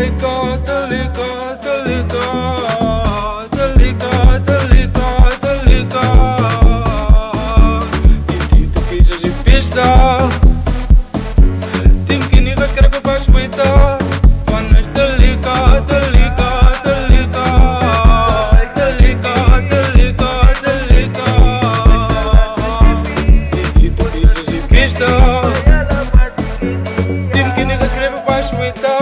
τελικά, τελικά, τελικά Τελικά, τελικά, τελικά Γιατί του πίσω η πίστα. Την κυνήγας κρέπεπας μετά Πάνες τελικά, τελικά, τελικά. Τελικά, τελικά, τελικά. Γιατί του πίσω η πίστα. Την κυνήγας κρέπεπας μετά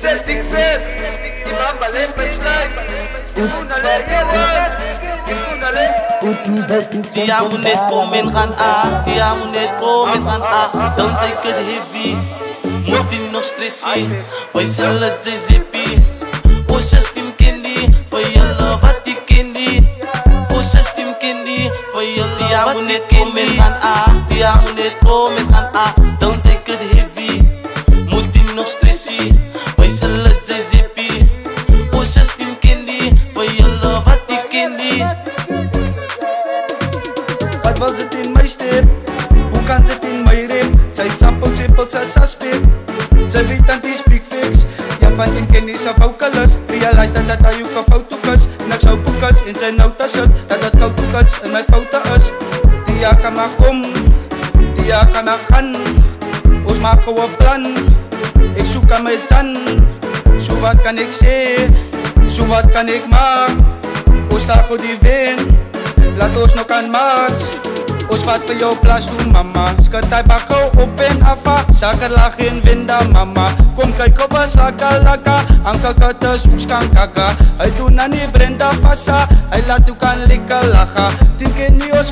sê dik sê, die amo net kom en gaan ah, die amo net kom en gaan ah. Don't take it heavy, moet die nog stressie. Wys hulle jy zippie. O system candy, vir julle wat die candy. O system candy, vir julle die amo net kom en gaan ah, die amo net kom sy suspect Sy weet aan die speak fix. Ja van die kennis af vocalist Realize dat dat hy ook 'n fout ook is Niks hou boekas en sy nou te sit Dat koud ook is en my foute is Die ja kan maar kom Die ja kan maar gaan Ons maak 'n plan Ek soek aan my tand So wat kan ek sê? So wat kan ek maak? Ons sta goed die wen Laat ons nou kan match Ons vat vir jou toe mama. Skat hy bakko op en afa Saker lag en winda mama. Kom kyk of was sakalaka Anka kata kan kaka. Hy aan die Brenda fasa Hy laat jou kan lekker lacha Tien ken nie ons